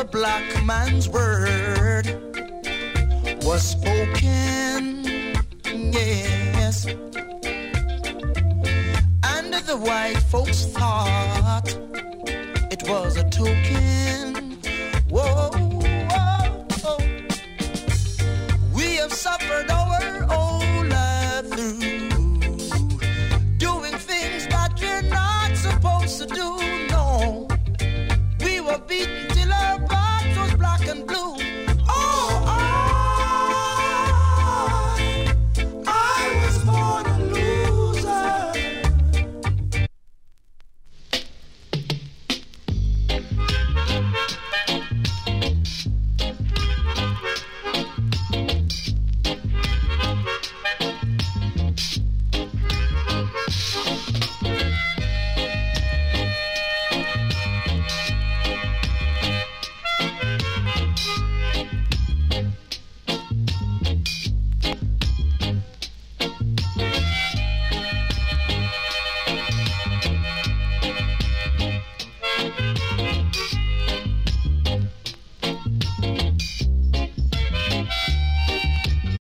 the black man's word was spoken, yes. And the white folks thought it was a token. Whoa, whoa, whoa. We have suffered our whole life through doing things that you're not supposed to do.